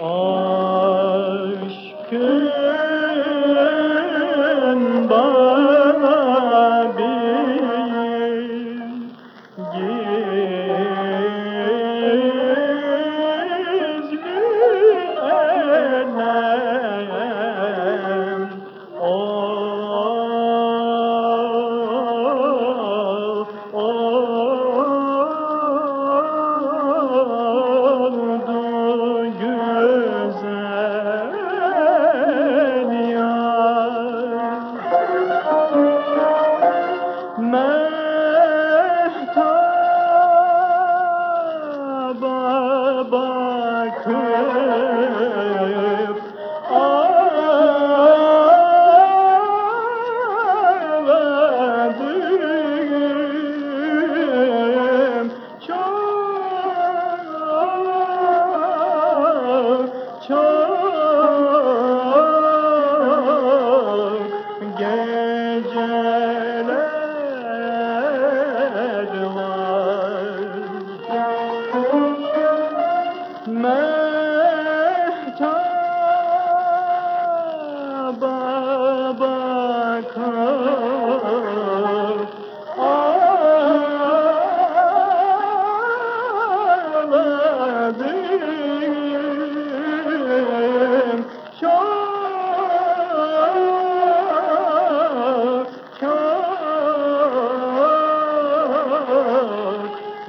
Aşkın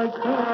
var Baba